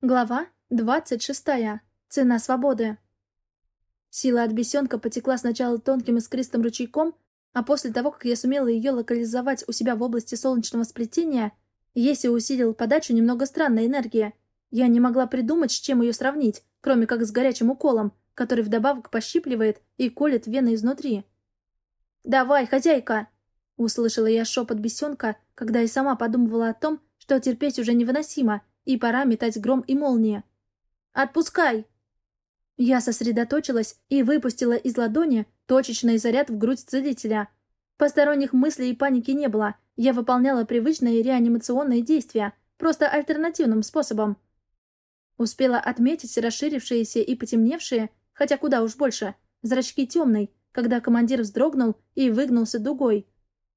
Глава 26. Цена свободы. Сила от бесенка потекла сначала тонким искристым ручейком, а после того, как я сумела ее локализовать у себя в области солнечного сплетения, Еси усилил подачу немного странной энергии. Я не могла придумать, с чем ее сравнить, кроме как с горячим уколом, который вдобавок пощипливает и колет вены изнутри. «Давай, хозяйка!» — услышала я шепот бесенка, когда и сама подумывала о том, что терпеть уже невыносимо — и пора метать гром и молнии. «Отпускай!» Я сосредоточилась и выпустила из ладони точечный заряд в грудь целителя. Посторонних мыслей и паники не было. Я выполняла привычные реанимационные действия, просто альтернативным способом. Успела отметить расширившиеся и потемневшие, хотя куда уж больше, зрачки темной, когда командир вздрогнул и выгнулся дугой.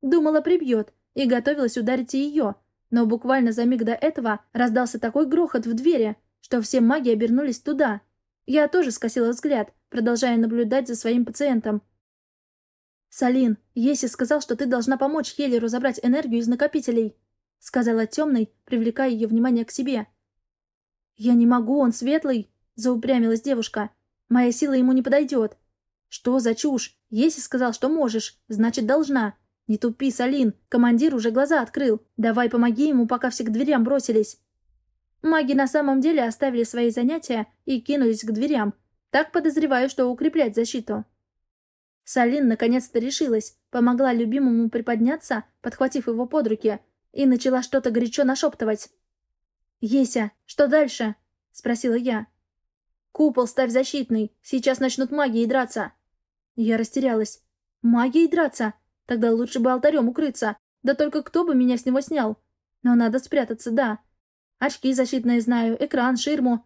Думала, прибьет, и готовилась ударить ее, но буквально за миг до этого раздался такой грохот в двери, что все маги обернулись туда. Я тоже скосила взгляд, продолжая наблюдать за своим пациентом. «Салин, Еси сказал, что ты должна помочь Хелеру забрать энергию из накопителей», сказала темный, привлекая ее внимание к себе. «Я не могу, он светлый», заупрямилась девушка. «Моя сила ему не подойдет». «Что за чушь? Еси сказал, что можешь, значит, должна. «Не тупи, Салин! Командир уже глаза открыл! Давай помоги ему, пока все к дверям бросились!» Маги на самом деле оставили свои занятия и кинулись к дверям. Так подозреваю, что укреплять защиту. Салин наконец-то решилась, помогла любимому приподняться, подхватив его под руки, и начала что-то горячо нашептывать. «Еся, что дальше?» — спросила я. «Купол ставь защитный, сейчас начнут магией драться». Я растерялась. «Магией драться? Тогда лучше бы алтарем укрыться. Да только кто бы меня с него снял? Но надо спрятаться, да. Очки защитные знаю, экран, ширму.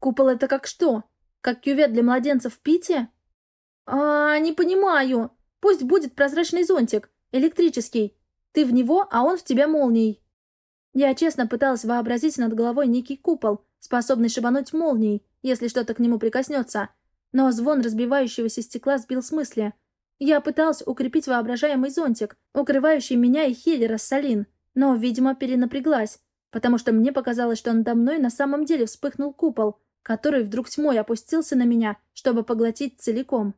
Купол это как что? Как кювет для младенцев в Пите? А, не понимаю. Пусть будет прозрачный зонтик, электрический. Ты в него, а он в тебя молнией. Я честно пыталась вообразить над головой некий купол, способный шибануть молнией, если что-то к нему прикоснется. Но звон разбивающегося стекла сбил с мысли. Я пыталась укрепить воображаемый зонтик, укрывающий меня и Хиллера с Салин, но, видимо, перенапряглась, потому что мне показалось, что надо мной на самом деле вспыхнул купол, который вдруг тьмой опустился на меня, чтобы поглотить целиком.